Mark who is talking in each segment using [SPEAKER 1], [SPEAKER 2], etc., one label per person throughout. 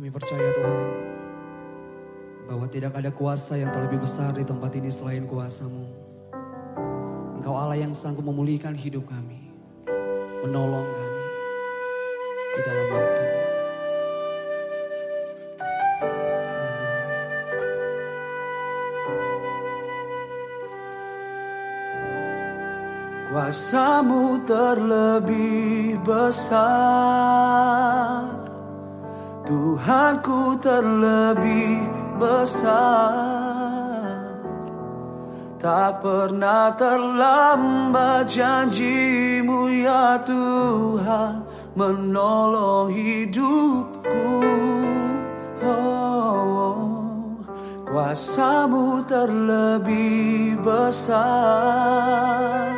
[SPEAKER 1] Kami percaya Tuhan bahwa tidak ada kuasa yang terlebih besar di tempat ini selain kuasamu. Engkau Allah yang sanggup memulihkan hidup kami, menolong kami di dalam waktu. Kuasamu terlebih besar Tuhanku terlebih besar. Tak pernah terlambat janjimu ya Tuhan Menolong hidupku. Oh, Kuasamu terlebih besar.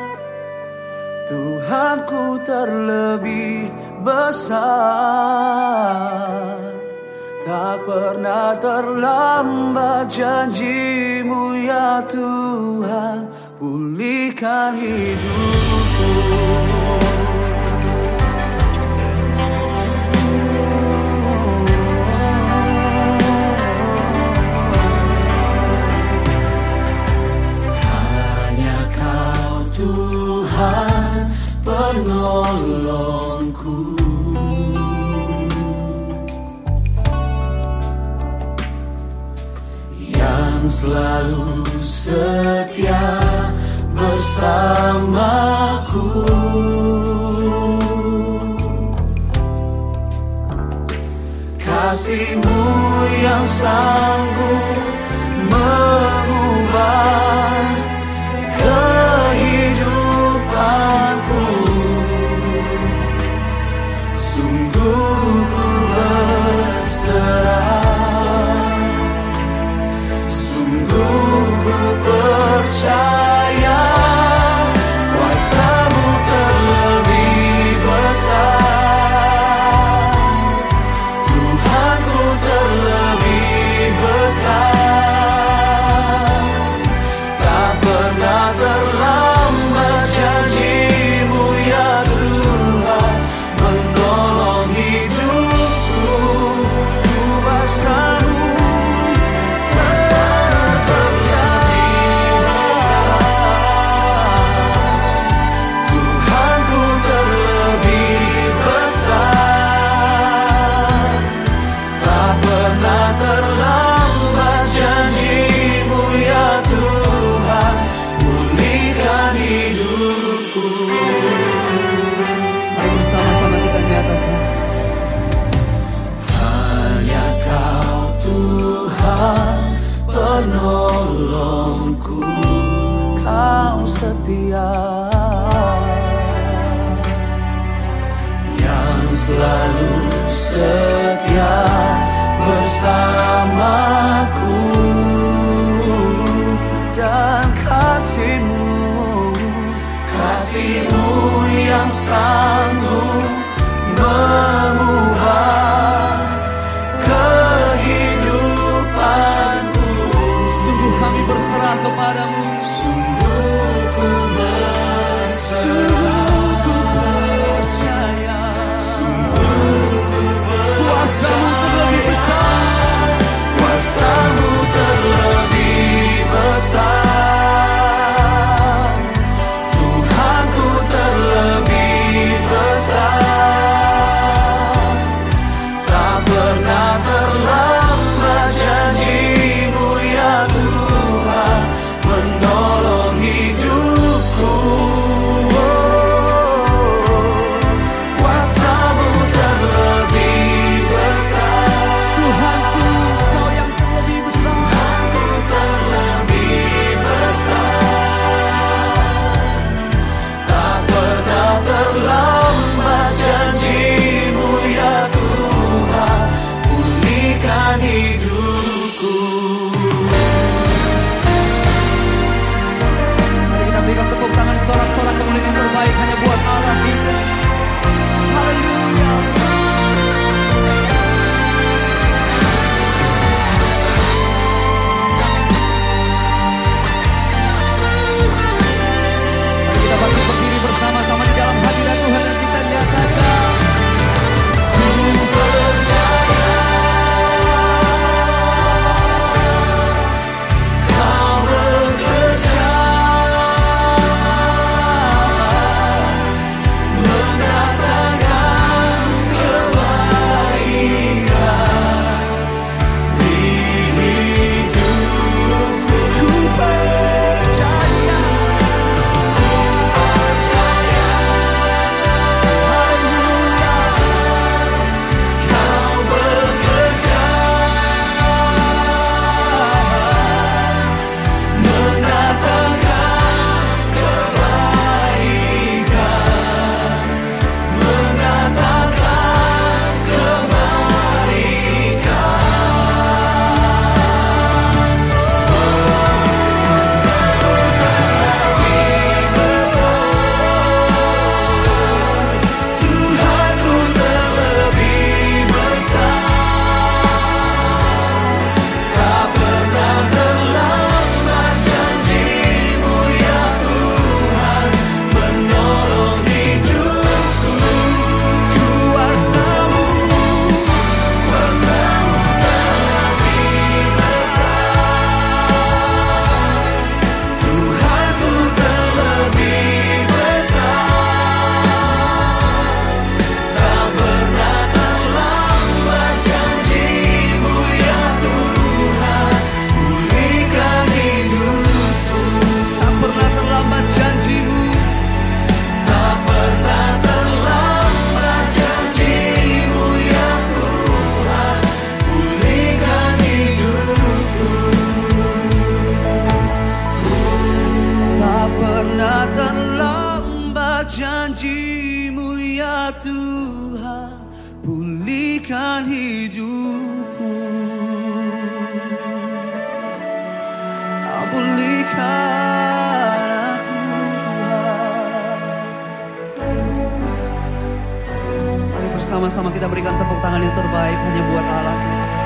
[SPEAKER 1] Tuhanku terlebih Tak pernah terlambat janjimu ya Tuhan Pulihkan hidupku. Hanya kau Tuhan penolongku. Yang selalu setia bersamaku. Kasihmu yang sanggup penolongku Kau setia. Yang selalu setia bersamaku. Dan kasihmu kasihmu yang sanggup hidupku. Kau pulihkan aku Tuhan. Mari bersama-sama kita berikan tepuk tangan yang terbaik hanya buat Allah